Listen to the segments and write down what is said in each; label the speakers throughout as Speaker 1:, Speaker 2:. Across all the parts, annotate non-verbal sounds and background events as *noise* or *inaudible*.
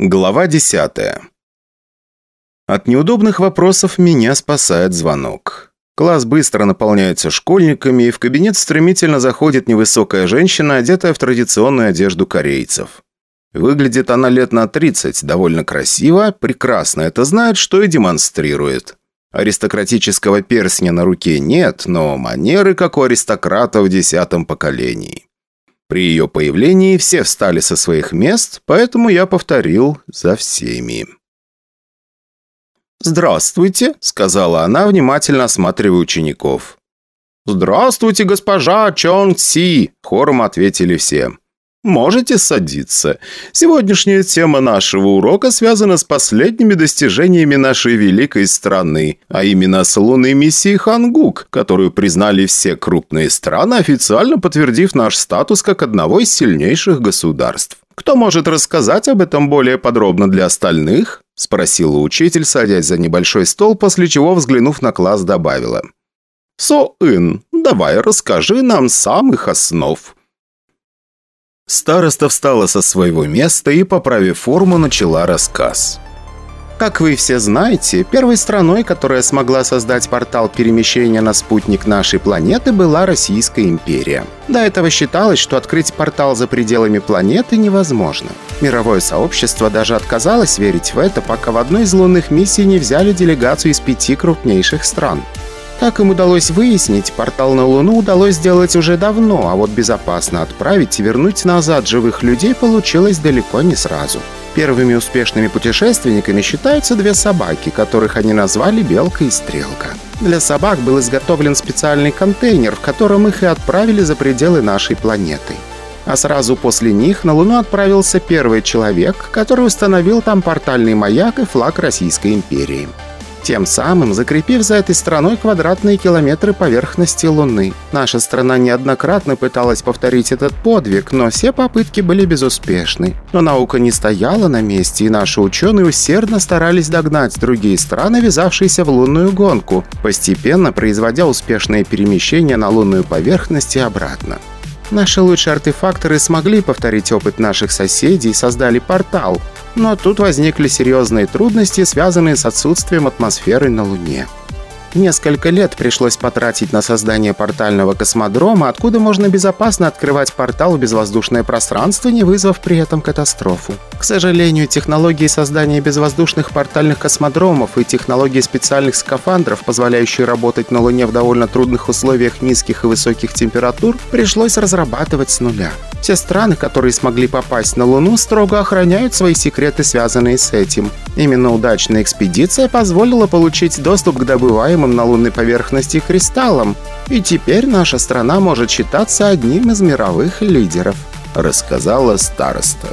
Speaker 1: Глава 10. От неудобных вопросов меня спасает звонок. Класс быстро наполняется школьниками, и в кабинет стремительно заходит невысокая женщина, одетая в традиционную одежду корейцев. Выглядит она лет на 30, довольно красиво, прекрасно это знает, что и демонстрирует. Аристократического перстня на руке нет, но манеры, как у аристократа в десятом поколении. При ее появлении все встали со своих мест, поэтому я повторил за всеми. «Здравствуйте», — сказала она, внимательно осматривая учеников. «Здравствуйте, госпожа Чонг Си», — хором ответили все. Можете садиться. Сегодняшняя тема нашего урока связана с последними достижениями нашей великой страны, а именно с лунной миссией Хангук, которую признали все крупные страны, официально подтвердив наш статус как одного из сильнейших государств. Кто может рассказать об этом более подробно для остальных? Спросила учитель, садясь за небольшой стол, после чего, взглянув на класс, добавила. «Со-ын, давай расскажи нам самых основ». Староста встала со своего места и, поправив форму, начала рассказ. Как вы все знаете, первой страной, которая смогла создать портал перемещения на спутник нашей планеты, была Российская империя. До этого считалось, что открыть портал за пределами планеты невозможно. Мировое сообщество даже отказалось верить в это, пока в одной из лунных миссий не взяли делегацию из пяти крупнейших стран. Как им удалось выяснить, портал на Луну удалось сделать уже давно, а вот безопасно отправить и вернуть назад живых людей получилось далеко не сразу. Первыми успешными путешественниками считаются две собаки, которых они назвали «Белка» и «Стрелка». Для собак был изготовлен специальный контейнер, в котором их и отправили за пределы нашей планеты. А сразу после них на Луну отправился первый человек, который установил там портальный маяк и флаг Российской империи тем самым закрепив за этой страной квадратные километры поверхности Луны. Наша страна неоднократно пыталась повторить этот подвиг, но все попытки были безуспешны. Но наука не стояла на месте, и наши ученые усердно старались догнать другие страны, вязавшиеся в лунную гонку, постепенно производя успешные перемещения на лунную поверхность и обратно. Наши лучшие артефакторы смогли повторить опыт наших соседей и создали портал, но тут возникли серьезные трудности, связанные с отсутствием атмосферы на Луне. Несколько лет пришлось потратить на создание портального космодрома, откуда можно безопасно открывать портал в безвоздушное пространство, не вызвав при этом катастрофу. К сожалению, технологии создания безвоздушных портальных космодромов и технологии специальных скафандров, позволяющие работать на Луне в довольно трудных условиях низких и высоких температур, пришлось разрабатывать с нуля. Все страны, которые смогли попасть на Луну, строго охраняют свои секреты, связанные с этим. Именно удачная экспедиция позволила получить доступ к добываемым на лунной поверхности кристаллам, и теперь наша страна может считаться одним из мировых лидеров», — рассказала староста.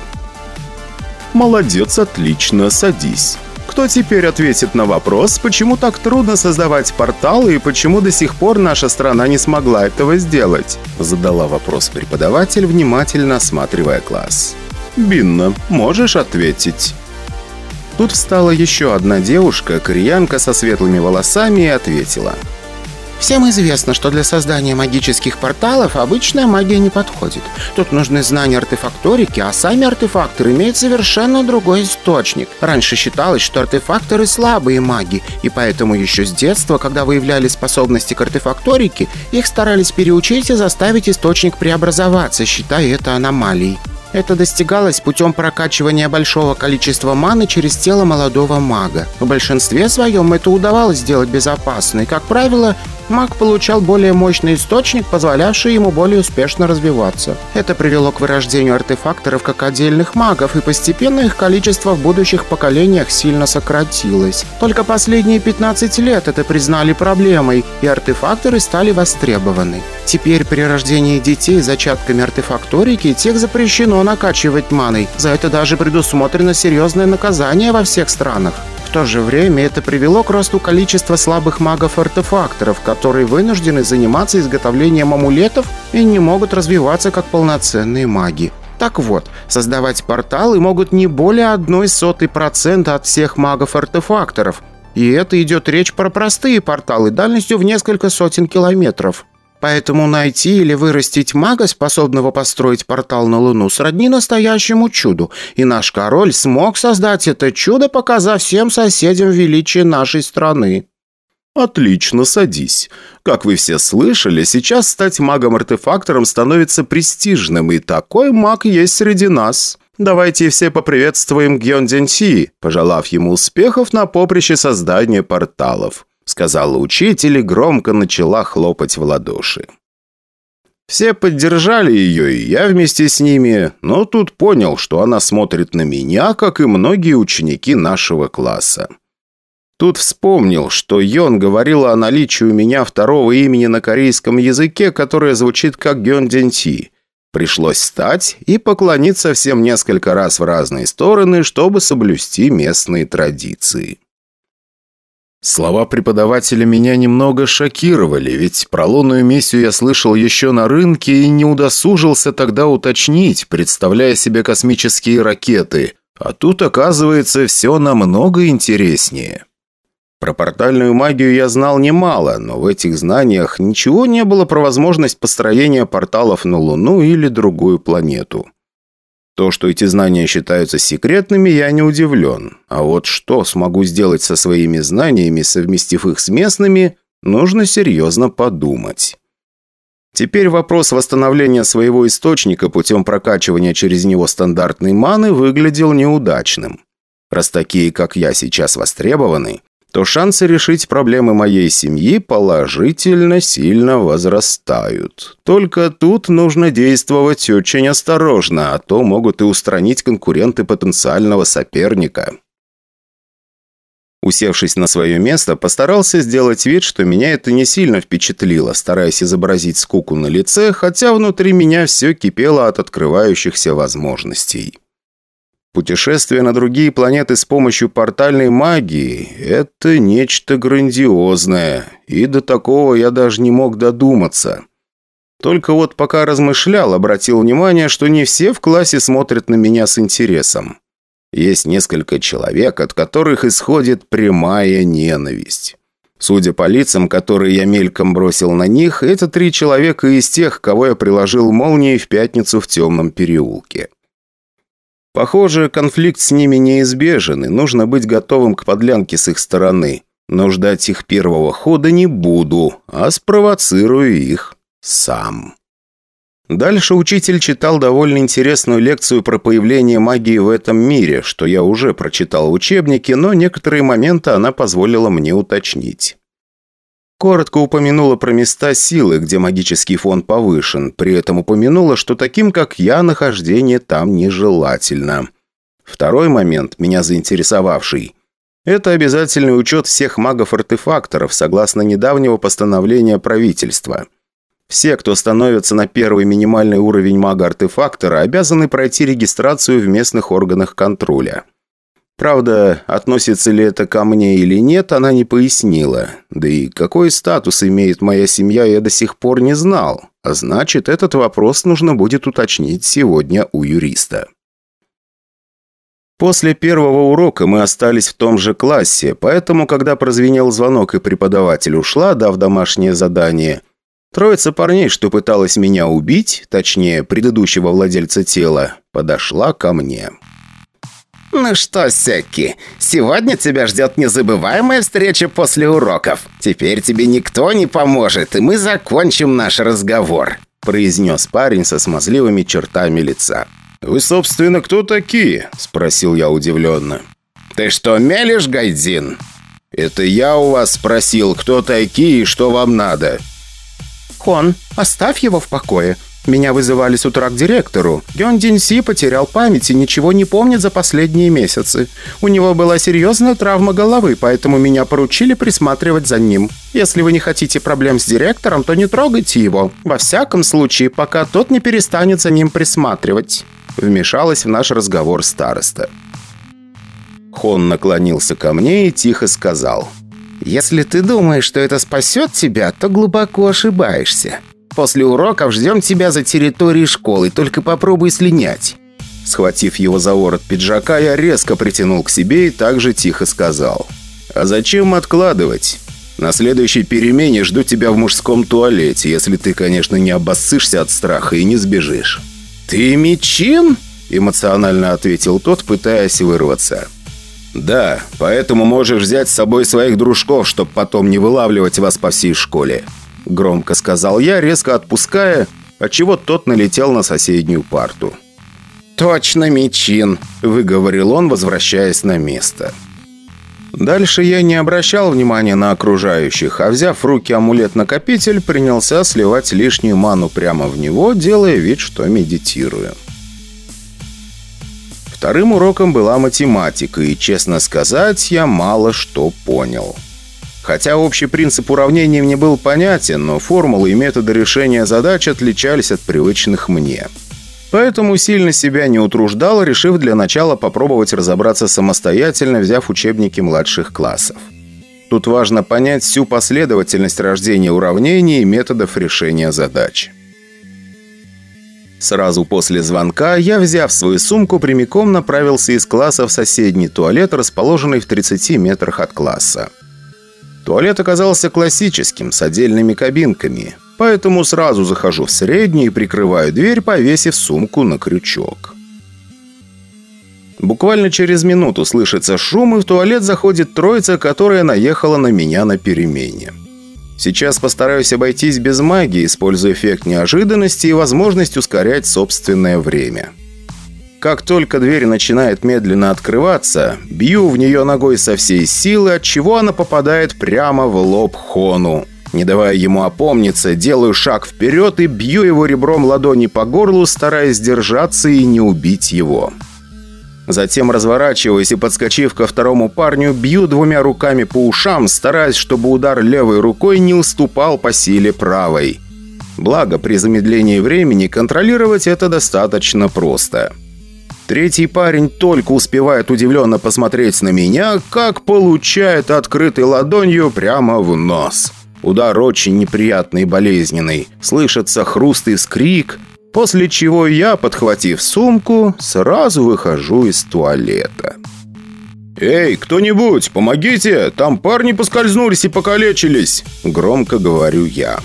Speaker 1: «Молодец, отлично, садись. Кто теперь ответит на вопрос, почему так трудно создавать порталы и почему до сих пор наша страна не смогла этого сделать?» Задала вопрос преподаватель, внимательно осматривая класс. «Бинна, можешь ответить?» Тут встала еще одна девушка, кореянка со светлыми волосами, и ответила – Всем известно, что для создания магических порталов обычная магия не подходит. Тут нужны знания артефакторики, а сами артефакторы имеют совершенно другой источник. Раньше считалось, что артефакторы слабые маги, и поэтому еще с детства, когда выявляли способности к артефакторике, их старались переучить и заставить источник преобразоваться, считая это аномалией. Это достигалось путем прокачивания большого количества маны через тело молодого мага. В большинстве своем это удавалось сделать безопасно, и, как правило, маг получал более мощный источник, позволявший ему более успешно развиваться. Это привело к вырождению артефакторов как отдельных магов, и постепенно их количество в будущих поколениях сильно сократилось. Только последние 15 лет это признали проблемой, и артефакторы стали востребованы. Теперь при рождении детей зачатками артефакторики тех запрещено накачивать маной. За это даже предусмотрено серьезное наказание во всех странах то же время это привело к росту количества слабых магов-артефакторов, которые вынуждены заниматься изготовлением амулетов и не могут развиваться как полноценные маги. Так вот, создавать порталы могут не более одной сотой процента от всех магов-артефакторов. И это идет речь про простые порталы дальностью в несколько сотен километров. Поэтому найти или вырастить мага, способного построить портал на Луну, сродни настоящему чуду. И наш король смог создать это чудо, показав всем соседям величие нашей страны».
Speaker 2: «Отлично, садись. Как вы все слышали, сейчас стать магом-артефактором становится престижным, и такой маг есть среди нас. Давайте все поприветствуем Гьон Дзяньси, пожелав ему успехов на поприще создания порталов», сказала учитель и громко начала хлопать в ладоши. Все поддержали ее, и я вместе с ними, но тут понял, что она смотрит на меня, как и многие ученики нашего класса. Тут вспомнил, что Йон говорила о наличии у меня второго имени на корейском языке, которое звучит как Гён Дэнти. Пришлось встать и поклониться всем несколько раз в разные стороны, чтобы соблюсти местные традиции. Слова преподавателя меня немного шокировали, ведь про лунную миссию я слышал еще на рынке и не удосужился тогда уточнить, представляя себе космические ракеты. А тут, оказывается, все намного интереснее. Про портальную магию я знал немало, но в этих знаниях ничего не было про возможность построения порталов на Луну или другую планету. То, что эти знания считаются секретными, я не удивлен. А вот что смогу сделать со своими знаниями, совместив их с местными, нужно серьезно подумать. Теперь вопрос восстановления своего источника путем прокачивания через него стандартной маны выглядел неудачным. Раз такие, как я, сейчас востребованы, то шансы решить проблемы моей семьи положительно сильно возрастают. Только тут нужно действовать очень осторожно, а то могут и устранить конкуренты потенциального соперника. Усевшись на свое место, постарался сделать вид, что меня это не сильно впечатлило, стараясь изобразить скуку на лице, хотя внутри меня все кипело от открывающихся возможностей. Путешествие на другие планеты с помощью портальной магии – это нечто грандиозное, и до такого я даже не мог додуматься. Только вот пока размышлял, обратил внимание, что не все в классе смотрят на меня с интересом. Есть несколько человек, от которых исходит прямая ненависть. Судя по лицам, которые я мельком бросил на них, это три человека из тех, кого я приложил молнией в пятницу в темном переулке. Похоже, конфликт с ними неизбежен, и нужно быть готовым к подлянке с их стороны. Но ждать их первого хода не буду, а спровоцирую их сам. Дальше учитель читал довольно интересную лекцию про появление магии в этом мире, что я уже прочитал в учебнике, но некоторые моменты она позволила мне уточнить. Коротко упомянула про места силы, где магический фон повышен, при этом упомянула, что таким, как я, нахождение там нежелательно. Второй момент, меня заинтересовавший. Это обязательный учет всех магов-артефакторов, согласно недавнего постановления правительства. Все, кто становится на первый минимальный уровень мага-артефактора, обязаны пройти регистрацию в местных органах контроля. Правда, относится ли это ко мне или нет, она не пояснила. Да и какой статус имеет моя семья, я до сих пор не знал. А значит, этот вопрос нужно будет уточнить сегодня у юриста. После первого урока мы остались в том же классе, поэтому, когда прозвенел звонок и преподаватель ушла, дав домашнее задание, троица парней, что пыталась меня убить, точнее, предыдущего владельца тела, подошла ко мне.
Speaker 3: «Ну что, Секки, сегодня тебя ждет незабываемая встреча после уроков. Теперь тебе никто не поможет, и мы закончим наш разговор», произнес парень со смазливыми чертами лица.
Speaker 2: «Вы, собственно, кто такие?» – спросил я удивленно.
Speaker 3: «Ты что, мелешь, Гайдзин?»
Speaker 2: «Это я у вас спросил, кто такие и что вам надо?»
Speaker 1: «Хон, оставь его в покое. Меня вызывали с утра к директору. Гён Динси потерял память и ничего не помнит за последние месяцы. У него была серьезная травма головы, поэтому меня поручили присматривать за ним. Если вы не хотите проблем с директором, то не трогайте его. Во всяком случае, пока тот не перестанет за ним присматривать». Вмешалась в наш разговор староста.
Speaker 2: Хон наклонился ко мне и тихо сказал.
Speaker 3: «Если ты думаешь, что это спасет тебя, то глубоко ошибаешься. После уроков ждем тебя за территорией школы, только попробуй слинять».
Speaker 2: Схватив его за ворот пиджака, я резко притянул к себе и также тихо сказал. «А зачем откладывать? На следующей перемене жду тебя в мужском туалете, если ты, конечно, не обоссышься от страха и не сбежишь».
Speaker 3: «Ты Мичин?»
Speaker 2: – эмоционально ответил тот, пытаясь вырваться. «Да, поэтому можешь взять с собой своих дружков, чтобы потом не вылавливать вас по всей школе», – громко сказал я, резко отпуская, отчего тот налетел на соседнюю парту.
Speaker 3: «Точно Мичин», – выговорил он, возвращаясь на место.
Speaker 2: Дальше я не обращал внимания на окружающих, а взяв в руки амулет-накопитель, принялся сливать лишнюю ману прямо в него, делая вид, что медитирую. Вторым уроком была математика, и, честно сказать, я мало что понял. Хотя общий принцип уравнений мне был понятен, но формулы и методы решения задач отличались от привычных мне. Поэтому сильно себя не утруждал, решив для начала попробовать разобраться самостоятельно, взяв учебники младших классов. Тут важно понять всю последовательность рождения уравнений и методов решения задач. Сразу после звонка я, взяв свою сумку, прямиком направился из класса в соседний туалет, расположенный в 30 метрах от класса. Туалет оказался классическим, с отдельными кабинками, поэтому сразу захожу в средний и прикрываю дверь, повесив сумку на крючок. Буквально через минуту слышится шум, и в туалет заходит троица, которая наехала на меня на перемене. Сейчас постараюсь обойтись без магии, используя эффект неожиданности и возможность ускорять собственное время. Как только дверь начинает медленно открываться, бью в нее ногой со всей силы, от чего она попадает прямо в лоб Хону. Не давая ему опомниться, делаю шаг вперед и бью его ребром ладони по горлу, стараясь держаться и не убить его. Затем разворачиваясь и подскочив ко второму парню, бью двумя руками по ушам, стараясь, чтобы удар левой рукой не уступал по силе правой. Благо, при замедлении времени контролировать это достаточно просто. Третий парень только успевает удивленно посмотреть на меня, как получает открытой ладонью прямо в нос. Удар очень неприятный и болезненный. Слышится хруст и скрик, после чего я, подхватив сумку, сразу выхожу из туалета. «Эй, кто-нибудь, помогите! Там парни поскользнулись и покалечились!» Громко говорю я.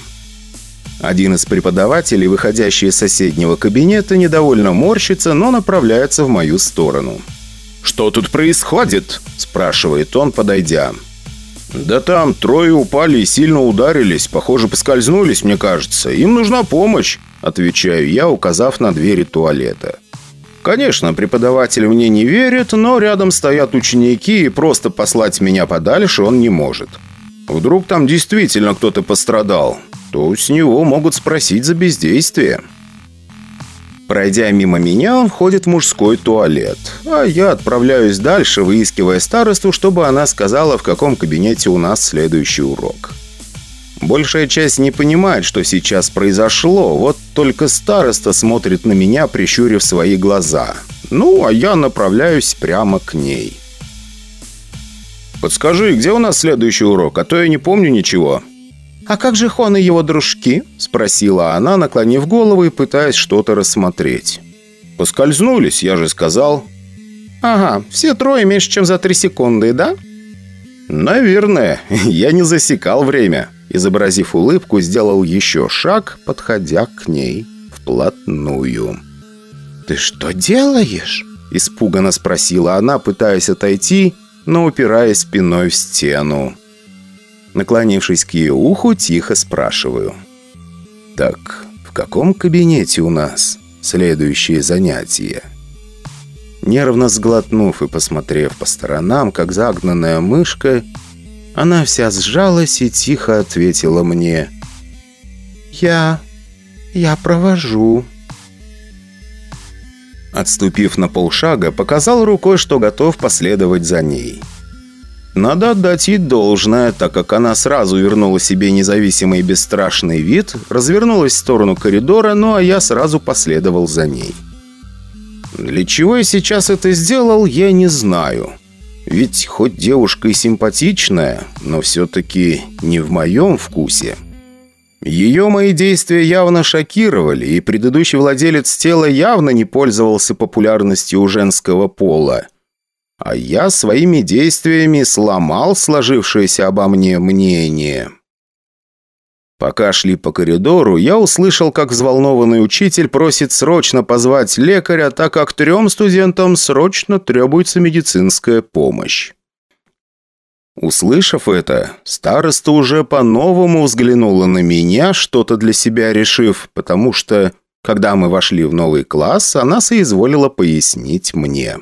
Speaker 2: Один из преподавателей, выходящий из соседнего кабинета, недовольно морщится, но направляется в мою сторону. «Что тут происходит?» – спрашивает он, подойдя. «Да там трое упали и сильно ударились. Похоже, поскользнулись, мне кажется. Им нужна помощь», – отвечаю я, указав на двери туалета. Конечно, преподаватель мне не верит, но рядом стоят ученики, и просто послать меня подальше он не может. Вдруг там действительно кто-то пострадал, то с него могут спросить за бездействие. Пройдя мимо меня, он входит в мужской туалет. А я отправляюсь дальше, выискивая старосту, чтобы она сказала, в каком кабинете у нас следующий урок. Большая часть не понимает, что сейчас произошло, вот только староста смотрит на меня, прищурив свои глаза. Ну, а я направляюсь прямо к ней. «Подскажи, где у нас следующий урок, а то я не помню ничего»,
Speaker 1: «А как же Хон и его дружки?» – спросила она, наклонив голову и пытаясь что-то рассмотреть.
Speaker 2: «Поскользнулись, я же сказал».
Speaker 1: «Ага, все трое меньше, чем за три секунды, да?»
Speaker 2: «Наверное. *laughs* Я не засекал время». Изобразив улыбку, сделал еще шаг, подходя к ней вплотную.
Speaker 1: «Ты что делаешь?»
Speaker 2: – испуганно спросила она, пытаясь отойти, но упираясь спиной в стену. Наклонившись к ее уху, тихо спрашиваю. «Так, в каком кабинете у нас следующее занятие?» Нервно сглотнув и посмотрев по сторонам, как загнанная мышка, она вся сжалась и тихо ответила мне.
Speaker 1: «Я... я провожу».
Speaker 2: Отступив на полшага, показал рукой, что готов последовать за ней. Надо отдать ей должное, так как она сразу вернула себе независимый и бесстрашный вид, развернулась в сторону коридора, ну а я сразу последовал за ней. Для чего я сейчас это сделал, я не знаю. Ведь хоть девушка и симпатичная, но все-таки не в моем вкусе. Ее мои действия явно шокировали, и предыдущий владелец тела явно не пользовался популярностью у женского пола.
Speaker 1: А я своими действиями сломал сложившееся обо мне мнение. Пока шли по коридору, я услышал, как взволнованный учитель просит срочно позвать лекаря, так как трем студентам срочно требуется медицинская помощь. Услышав это, староста уже по-новому взглянула на меня, что-то для себя решив, потому что, когда мы вошли в новый класс, она соизволила пояснить мне.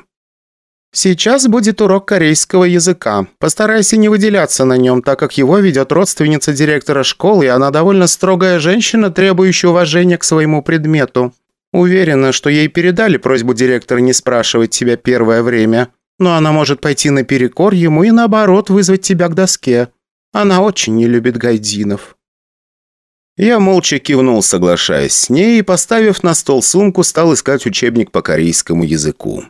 Speaker 1: «Сейчас будет урок корейского языка. Постарайся не выделяться на нем, так как его ведет родственница директора школы, и она довольно строгая женщина, требующая уважения к своему предмету. Уверена, что ей передали просьбу директора не спрашивать тебя первое время. Но она может пойти наперекор ему и, наоборот, вызвать тебя к доске. Она очень не любит гайдинов». Я молча кивнул, соглашаясь с ней, и, поставив на стол сумку, стал искать учебник по корейскому языку.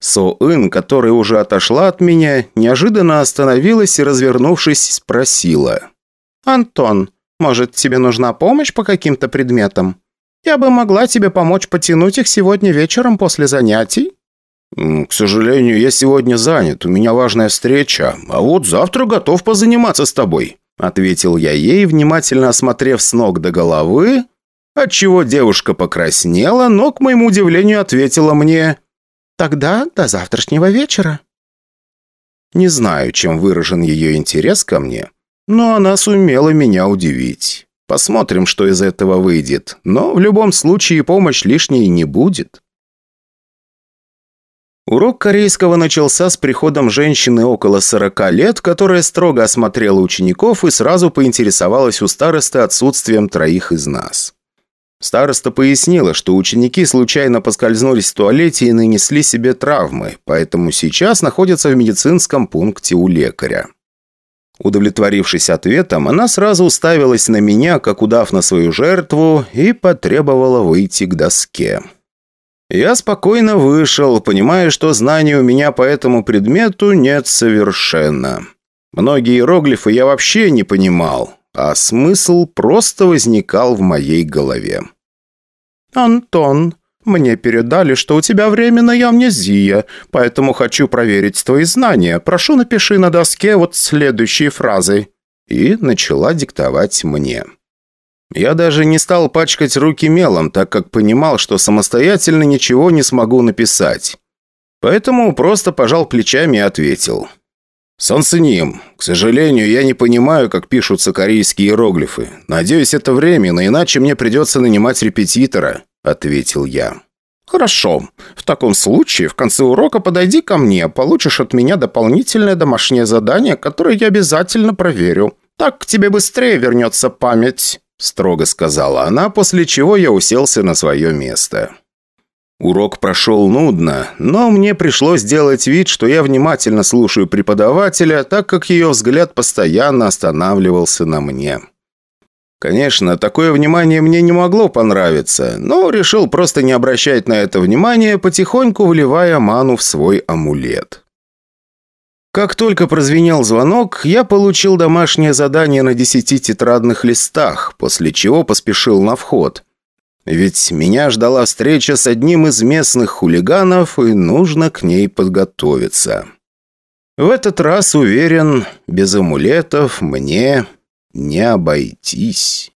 Speaker 1: Со-Ин, которая уже отошла от меня, неожиданно остановилась и, развернувшись, спросила. «Антон, может, тебе нужна помощь по каким-то предметам? Я бы могла тебе помочь потянуть их сегодня вечером после занятий?»
Speaker 2: «К сожалению, я сегодня занят, у меня важная встреча, а вот завтра готов позаниматься с тобой», ответил я ей, внимательно осмотрев с ног до головы, отчего девушка покраснела, но, к моему удивлению, ответила мне
Speaker 4: Тогда до завтрашнего вечера».
Speaker 1: Не знаю, чем выражен ее интерес ко мне, но она сумела меня удивить. Посмотрим, что из этого выйдет, но в любом случае помощь лишней не будет. Урок корейского начался с приходом женщины около 40 лет, которая строго осмотрела учеников и сразу поинтересовалась у старосты отсутствием троих из нас. Староста пояснила, что ученики случайно поскользнулись в туалете и нанесли себе травмы, поэтому сейчас находятся в медицинском пункте у лекаря. Удовлетворившись ответом, она сразу уставилась на меня, как удав на свою жертву, и потребовала выйти к доске. Я спокойно вышел, понимая, что знаний у меня по этому предмету нет совершенно. Многие иероглифы я вообще не понимал, а смысл просто возникал в моей голове.
Speaker 4: «Антон, мне передали, что у тебя временная амнезия, поэтому хочу проверить твои знания. Прошу, напиши на доске вот следующие фразы».
Speaker 1: И начала диктовать мне. Я даже не стал пачкать руки мелом, так как понимал, что самостоятельно ничего не смогу написать. Поэтому просто пожал плечами и ответил. «Сансеним, к сожалению, я не понимаю, как пишутся корейские иероглифы. Надеюсь, это временно, иначе мне придется нанимать репетитора», — ответил я.
Speaker 4: «Хорошо. В таком случае в конце урока подойди ко мне, получишь от меня дополнительное домашнее задание, которое я обязательно проверю. Так к тебе быстрее вернется память», — строго сказала она, после чего я уселся на свое место. Урок прошел нудно, но мне пришлось сделать вид, что я внимательно слушаю преподавателя, так как ее взгляд постоянно останавливался на мне. Конечно, такое внимание мне не могло понравиться, но решил просто не обращать на это внимания, потихоньку вливая ману в свой амулет. Как только прозвенел звонок, я получил домашнее задание на десяти тетрадных листах, после чего поспешил на вход – ведь меня ждала встреча с одним из местных хулиганов, и нужно к ней подготовиться. В этот раз, уверен, без амулетов мне не обойтись.